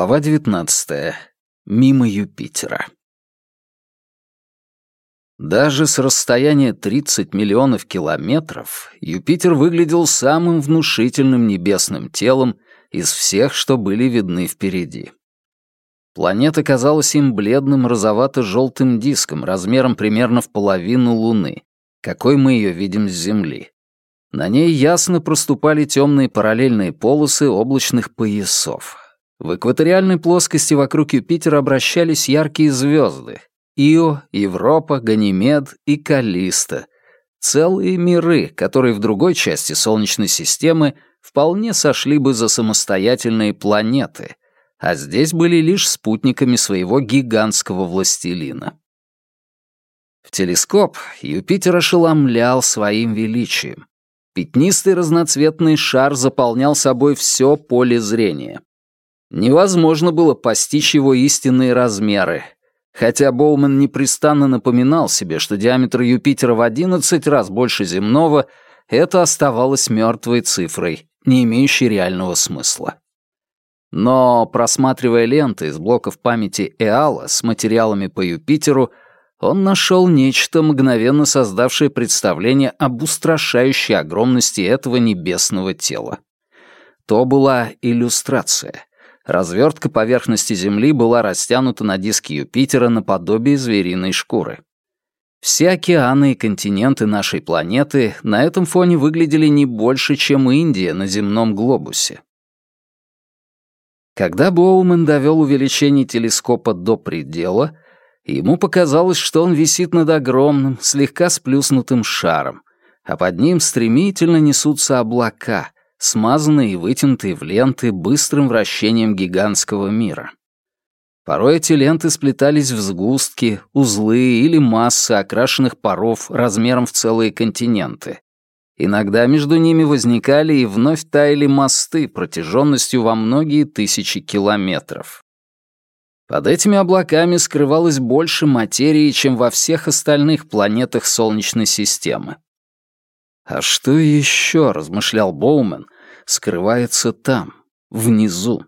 Глава 19. Мимо Юпитера. Даже с расстояния 30 миллионов километров Юпитер выглядел самым внушительным небесным телом из всех, что были видны впереди. Планета казалась им бледным розовато-желтым диском размером примерно в половину Луны, какой мы ее видим с Земли. На ней ясно проступали темные параллельные полосы облачных поясов. В экваториальной плоскости вокруг Юпитера обращались яркие звезды — Ио, Европа, Ганимед и Калиста. Целые миры, которые в другой части Солнечной системы вполне сошли бы за самостоятельные планеты, а здесь были лишь спутниками своего гигантского властелина. В телескоп Юпитер ошеломлял своим величием. Пятнистый разноцветный шар заполнял собой все поле зрения. Невозможно было постичь его истинные размеры, хотя Боуман непрестанно напоминал себе, что диаметр Юпитера в 11 раз больше земного, это оставалось мертвой цифрой, не имеющей реального смысла. Но, просматривая ленты из блоков памяти Эала с материалами по Юпитеру, он нашел нечто, мгновенно создавшее представление об устрашающей огромности этого небесного тела. То была иллюстрация. Развертка поверхности Земли была растянута на диске Юпитера наподобие звериной шкуры. Все океаны и континенты нашей планеты на этом фоне выглядели не больше, чем Индия на земном глобусе. Когда Боумен довел увеличение телескопа до предела — Ему показалось, что он висит над огромным, слегка сплюснутым шаром, а под ним стремительно несутся облака, смазанные и вытянутые в ленты быстрым вращением гигантского мира. Порой эти ленты сплетались в сгустки, узлы или массы окрашенных паров размером в целые континенты. Иногда между ними возникали и вновь таяли мосты протяженностью во многие тысячи километров. Под этими облаками скрывалось больше материи, чем во всех остальных планетах Солнечной системы. А что еще, размышлял Боумен, скрывается там, внизу?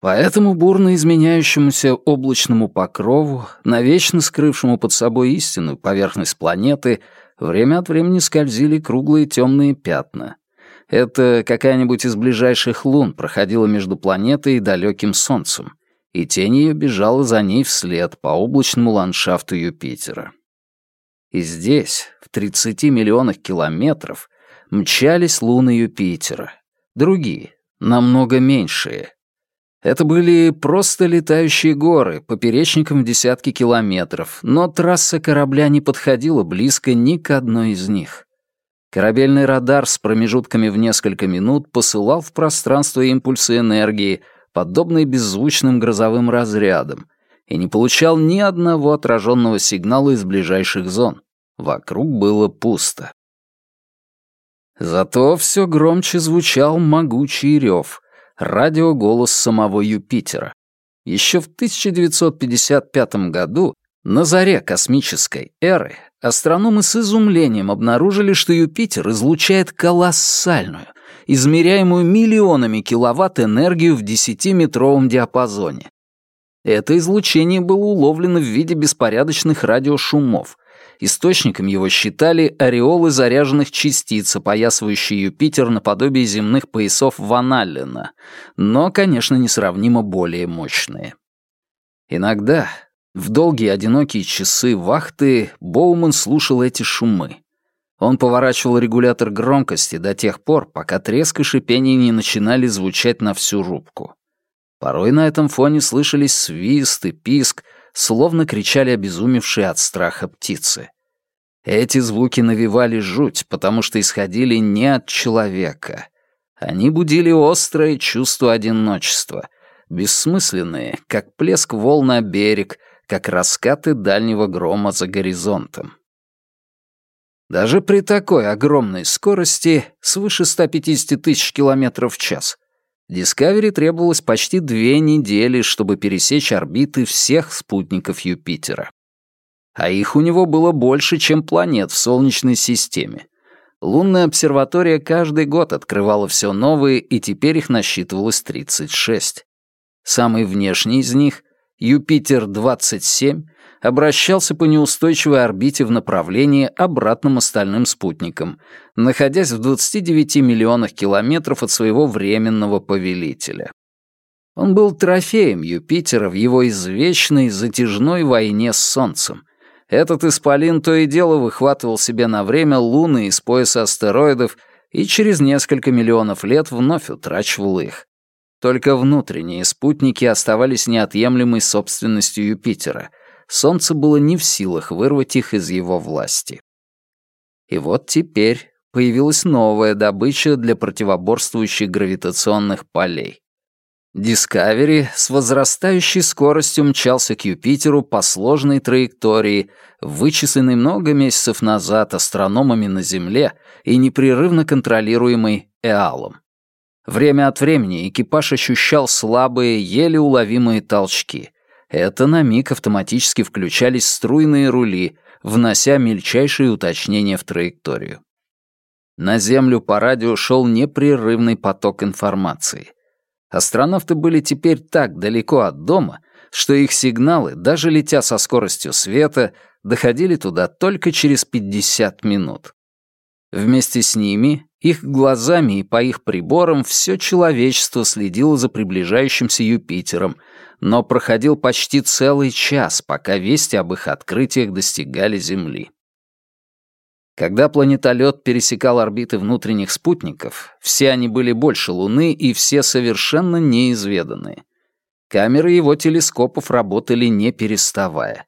По этому бурно изменяющемуся облачному покрову, навечно скрывшему под собой истинную поверхность планеты, время от времени скользили круглые темные пятна. Это какая-нибудь из ближайших лун проходила между планетой и далеким Солнцем и тень ее бежала за ней вслед по облачному ландшафту Юпитера. И здесь, в 30 миллионах километров, мчались луны Юпитера. Другие, намного меньшие. Это были просто летающие горы, поперечником в десятки километров, но трасса корабля не подходила близко ни к одной из них. Корабельный радар с промежутками в несколько минут посылал в пространство импульсы энергии, подобный беззвучным грозовым разрядам, и не получал ни одного отраженного сигнала из ближайших зон. Вокруг было пусто. Зато все громче звучал могучий рев, радиоголос самого Юпитера. Еще в 1955 году, на заре космической эры, астрономы с изумлением обнаружили, что Юпитер излучает колоссальную, измеряемую миллионами киловатт энергию в 10-метровом диапазоне. Это излучение было уловлено в виде беспорядочных радиошумов. Источником его считали ореолы заряженных частиц, опоясывающие Юпитер наподобие земных поясов Ван Аллена, но, конечно, несравнимо более мощные. Иногда, в долгие одинокие часы вахты, Боуман слушал эти шумы. Он поворачивал регулятор громкости до тех пор, пока треск и шипение не начинали звучать на всю рубку. Порой на этом фоне слышались свист и писк, словно кричали обезумевшие от страха птицы. Эти звуки навевали жуть, потому что исходили не от человека. Они будили острое чувство одиночества, бессмысленные, как плеск волн на берег, как раскаты дальнего грома за горизонтом. Даже при такой огромной скорости, свыше 150 тысяч километров в час, Discovery требовалось почти две недели, чтобы пересечь орбиты всех спутников Юпитера. А их у него было больше, чем планет в Солнечной системе. Лунная обсерватория каждый год открывала все новые, и теперь их насчитывалось 36. Самый внешний из них, Юпитер-27, обращался по неустойчивой орбите в направлении обратным остальным спутникам, находясь в 29 миллионах километров от своего временного повелителя. Он был трофеем Юпитера в его извечной затяжной войне с Солнцем. Этот исполин то и дело выхватывал себе на время луны из пояса астероидов и через несколько миллионов лет вновь утрачивал их. Только внутренние спутники оставались неотъемлемой собственностью Юпитера — Солнце было не в силах вырвать их из его власти. И вот теперь появилась новая добыча для противоборствующих гравитационных полей. Дискавери с возрастающей скоростью мчался к Юпитеру по сложной траектории, вычисленной много месяцев назад астрономами на Земле и непрерывно контролируемой Эалом. Время от времени экипаж ощущал слабые, еле уловимые толчки — это на миг автоматически включались струйные рули, внося мельчайшие уточнения в траекторию. На Землю по радио шел непрерывный поток информации. Астронавты были теперь так далеко от дома, что их сигналы, даже летя со скоростью света, доходили туда только через 50 минут. Вместе с ними, их глазами и по их приборам все человечество следило за приближающимся Юпитером — но проходил почти целый час, пока вести об их открытиях достигали Земли. Когда планетолет пересекал орбиты внутренних спутников, все они были больше Луны и все совершенно неизведанные. Камеры его телескопов работали не переставая.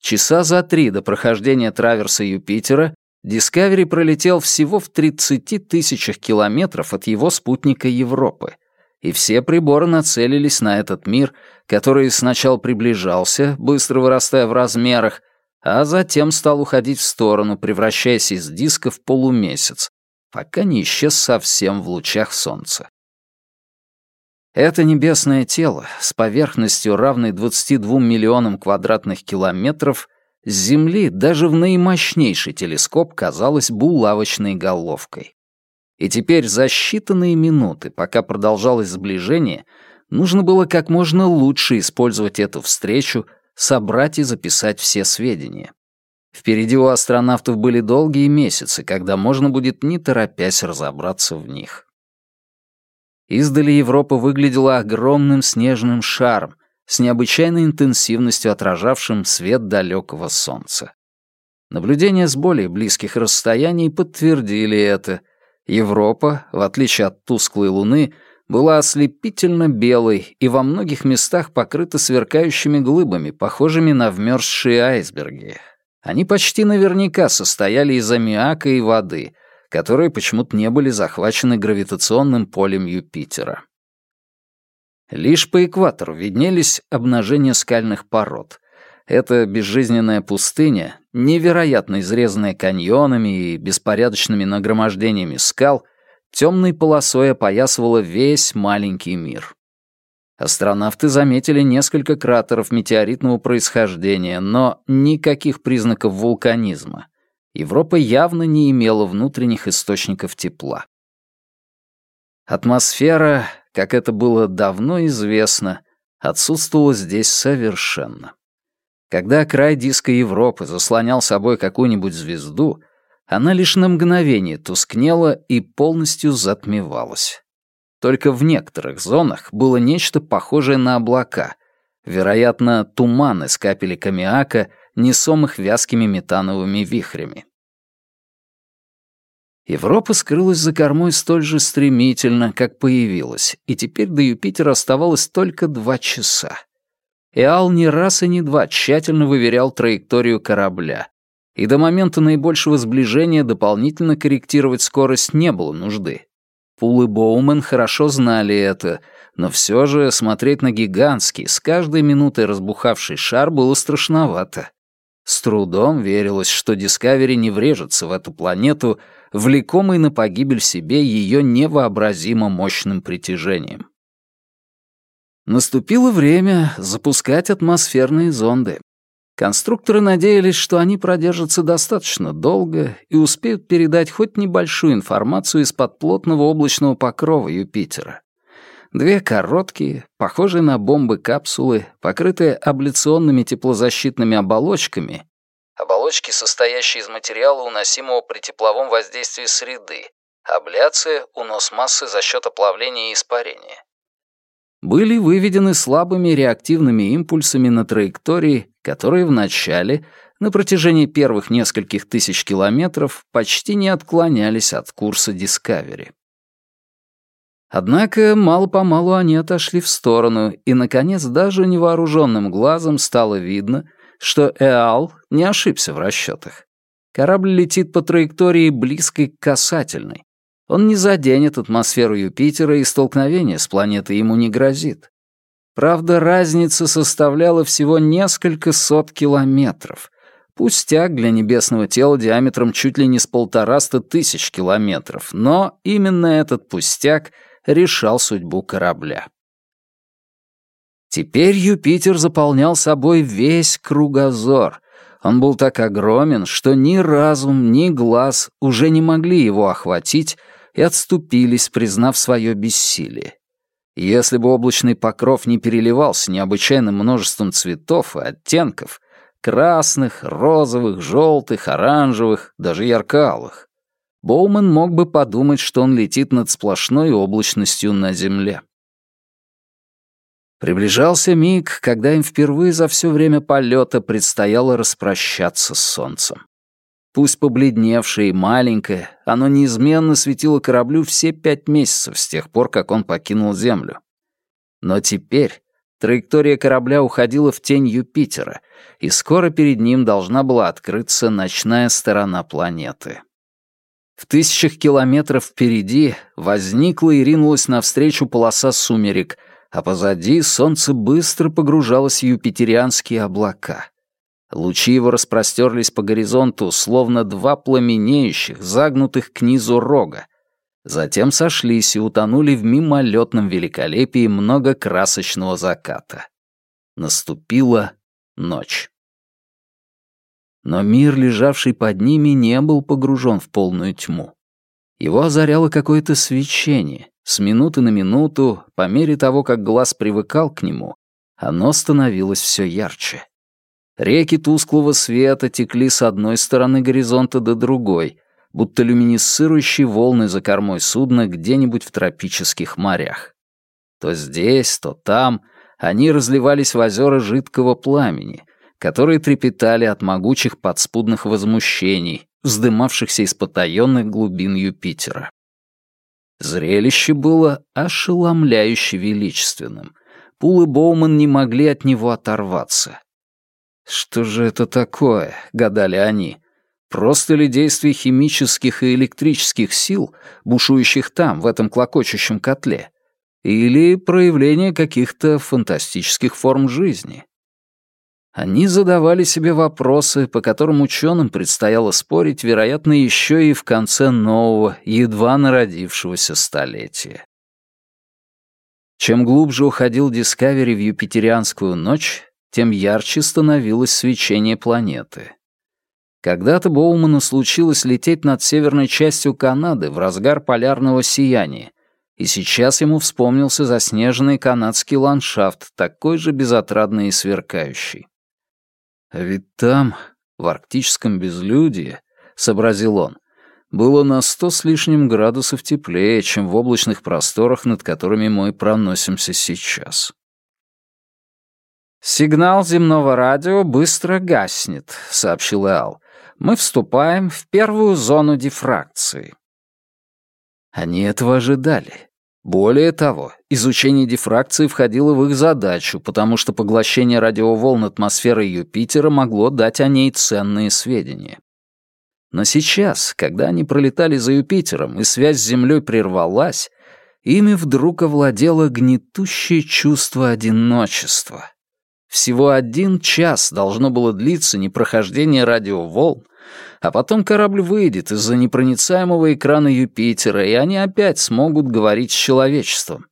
Часа за три до прохождения траверса Юпитера Дискавери пролетел всего в 30 тысячах километров от его спутника Европы — и все приборы нацелились на этот мир, который сначала приближался, быстро вырастая в размерах, а затем стал уходить в сторону, превращаясь из диска в полумесяц, пока не исчез совсем в лучах солнца. Это небесное тело с поверхностью, равной 22 миллионам квадратных километров, с Земли даже в наимощнейший телескоп казалось булавочной головкой. И теперь за считанные минуты, пока продолжалось сближение, нужно было как можно лучше использовать эту встречу, собрать и записать все сведения. Впереди у астронавтов были долгие месяцы, когда можно будет не торопясь разобраться в них. Издали Европа выглядела огромным снежным шаром, с необычайной интенсивностью отражавшим свет далекого солнца. Наблюдения с более близких расстояний подтвердили это — Европа, в отличие от тусклой луны, была ослепительно белой и во многих местах покрыта сверкающими глыбами, похожими на вмерзшие айсберги. Они почти наверняка состояли из аммиака и воды, которые почему-то не были захвачены гравитационным полем Юпитера. Лишь по экватору виднелись обнажения скальных пород. Эта безжизненная пустыня, невероятно изрезанная каньонами и беспорядочными нагромождениями скал, темной полосой опоясывала весь маленький мир. Астронавты заметили несколько кратеров метеоритного происхождения, но никаких признаков вулканизма. Европа явно не имела внутренних источников тепла. Атмосфера, как это было давно известно, отсутствовала здесь совершенно. Когда край диска Европы заслонял собой какую-нибудь звезду, она лишь на мгновение тускнела и полностью затмевалась. Только в некоторых зонах было нечто похожее на облака, вероятно, туман из капелек аммиака, несомых вязкими метановыми вихрями. Европа скрылась за кормой столь же стремительно, как появилась, и теперь до Юпитера оставалось только два часа. Эал не раз и не два тщательно выверял траекторию корабля, и до момента наибольшего сближения дополнительно корректировать скорость не было нужды. Пул и Боумен хорошо знали это, но все же смотреть на гигантский, с каждой минутой разбухавший шар было страшновато. С трудом верилось, что Дискавери не врежется в эту планету, влекомой на погибель себе ее невообразимо мощным притяжением. Наступило время запускать атмосферные зонды. Конструкторы надеялись, что они продержатся достаточно долго и успеют передать хоть небольшую информацию из-под плотного облачного покрова Юпитера. Две короткие, похожие на бомбы капсулы, покрытые абляционными теплозащитными оболочками, оболочки, состоящие из материала, уносимого при тепловом воздействии среды, абляция — унос массы за счет оплавления и испарения, были выведены слабыми реактивными импульсами на траектории, которые вначале, на протяжении первых нескольких тысяч километров, почти не отклонялись от курса Discovery. Однако мало-помалу они отошли в сторону, и, наконец, даже невооруженным глазом стало видно, что Эал не ошибся в расчетах. Корабль летит по траектории близкой к касательной. Он не заденет атмосферу Юпитера, и столкновение с планетой ему не грозит. Правда, разница составляла всего несколько сот километров. Пустяк для небесного тела диаметром чуть ли не с полтораста тысяч километров, но именно этот пустяк решал судьбу корабля. Теперь Юпитер заполнял собой весь кругозор. Он был так огромен, что ни разум, ни глаз уже не могли его охватить и отступились, признав свое бессилие. Если бы облачный покров не переливался необычайным множеством цветов и оттенков, красных, розовых, желтых, оранжевых, даже ярко-алых, Боуман мог бы подумать, что он летит над сплошной облачностью на Земле. Приближался миг, когда им впервые за все время полета предстояло распрощаться с Солнцем. Пусть побледневшее и маленькое, оно неизменно светило кораблю все пять месяцев с тех пор, как он покинул Землю. Но теперь траектория корабля уходила в тень Юпитера, и скоро перед ним должна была открыться ночная сторона планеты. В тысячах километров впереди возникла и ринулась навстречу полоса сумерек, а позади солнце быстро погружалось в юпитерианские облака. Лучи его распростерлись по горизонту, словно два пламенеющих, загнутых к низу рога. Затем сошлись и утонули в мимолетном великолепии многокрасочного заката. Наступила ночь. Но мир, лежавший под ними, не был погружен в полную тьму. Его озаряло какое-то свечение. С минуты на минуту, по мере того, как глаз привыкал к нему, оно становилось все ярче. Реки тусклого света текли с одной стороны горизонта до другой, будто люминесцирующие волны за кормой судна где-нибудь в тропических морях. То здесь, то там они разливались в озера жидкого пламени, которые трепетали от могучих подспудных возмущений, вздымавшихся из потаенных глубин Юпитера. Зрелище было ошеломляюще величественным. Пул и Боуман не могли от него оторваться. «Что же это такое?» — гадали они. «Просто ли действие химических и электрических сил, бушующих там, в этом клокочущем котле? Или проявление каких-то фантастических форм жизни?» Они задавали себе вопросы, по которым ученым предстояло спорить, вероятно, еще и в конце нового, едва народившегося столетия. Чем глубже уходил Дискавери в юпитерианскую ночь, тем ярче становилось свечение планеты. Когда-то Боуману случилось лететь над северной частью Канады в разгар полярного сияния, и сейчас ему вспомнился заснеженный канадский ландшафт, такой же безотрадный и сверкающий. А ведь там, в арктическом безлюдии, — сообразил он, — было на сто с лишним градусов теплее, чем в облачных просторах, над которыми мы проносимся сейчас. «Сигнал земного радио быстро гаснет», — сообщил Эл. «Мы вступаем в первую зону дифракции». Они этого ожидали. Более того, изучение дифракции входило в их задачу, потому что поглощение радиоволн атмосферы Юпитера могло дать о ней ценные сведения. Но сейчас, когда они пролетали за Юпитером и связь с Землей прервалась, ими вдруг овладело гнетущее чувство одиночества — всего один час должно было длиться непрохождение радиоволн, а потом корабль выйдет из-за непроницаемого экрана Юпитера, и они опять смогут говорить с человечеством.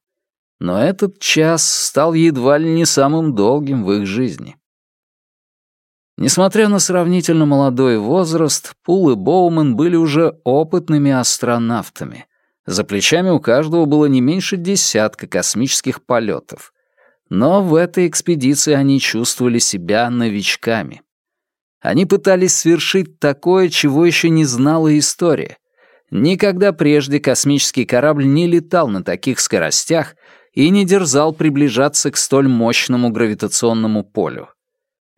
Но этот час стал едва ли не самым долгим в их жизни. Несмотря на сравнительно молодой возраст, Пул и Боуман были уже опытными астронавтами. За плечами у каждого было не меньше десятка космических полетов. Но в этой экспедиции они чувствовали себя новичками. Они пытались свершить такое, чего еще не знала история. Никогда прежде космический корабль не летал на таких скоростях и не дерзал приближаться к столь мощному гравитационному полю.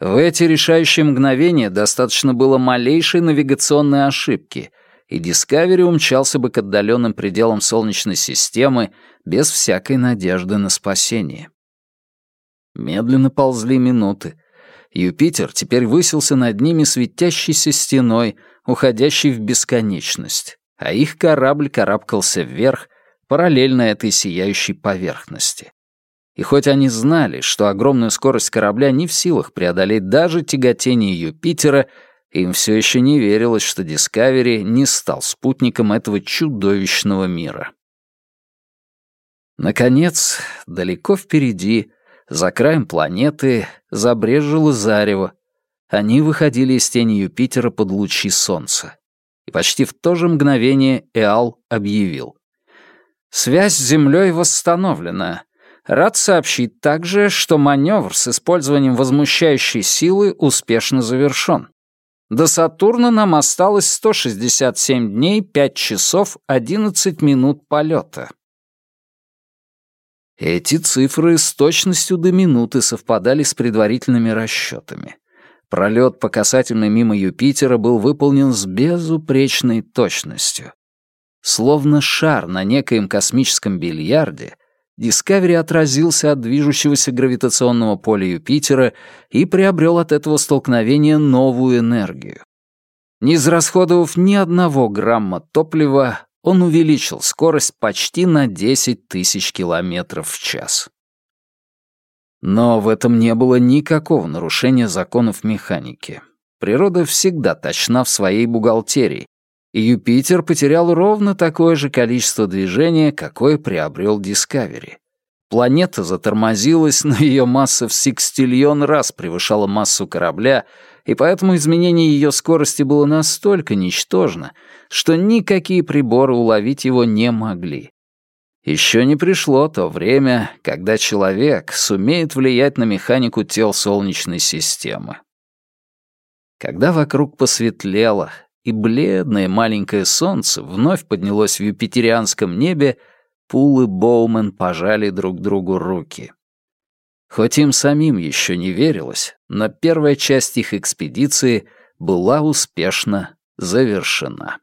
В эти решающие мгновения достаточно было малейшей навигационной ошибки, и Дискавери умчался бы к отдаленным пределам Солнечной системы без всякой надежды на спасение. Медленно ползли минуты. Юпитер теперь высился над ними светящейся стеной, уходящей в бесконечность, а их корабль карабкался вверх, параллельно этой сияющей поверхности. И хоть они знали, что огромную скорость корабля не в силах преодолеть даже тяготение Юпитера, им все еще не верилось, что Дискавери не стал спутником этого чудовищного мира. Наконец, далеко впереди, за краем планеты, забрежило зарево. Они выходили из тени Юпитера под лучи солнца. И почти в то же мгновение Эал объявил. «Связь с Землей восстановлена. Рад сообщить также, что маневр с использованием возмущающей силы успешно завершен. До Сатурна нам осталось 167 дней, 5 часов, 11 минут полета. Эти цифры с точностью до минуты совпадали с предварительными расчетами. Пролет по касательной мимо Юпитера был выполнен с безупречной точностью. Словно шар на некоем космическом бильярде — Дискавери отразился от движущегося гравитационного поля Юпитера и приобрел от этого столкновения новую энергию. Не израсходовав ни одного грамма топлива, он увеличил скорость почти на 10 тысяч километров в час. Но в этом не было никакого нарушения законов механики. Природа всегда точна в своей бухгалтерии, и Юпитер потерял ровно такое же количество движения, какое приобрел Дискавери. Планета затормозилась, но ее масса в секстильон раз превышала массу корабля, и поэтому изменение ее скорости было настолько ничтожно, что никакие приборы уловить его не могли. Еще не пришло то время, когда человек сумеет влиять на механику тел Солнечной системы. Когда вокруг посветлело, и бледное маленькое солнце вновь поднялось в юпитерианском небе, Пул и Боумен пожали друг другу руки. Хоть им самим еще не верилось, но первая часть их экспедиции была успешно завершена.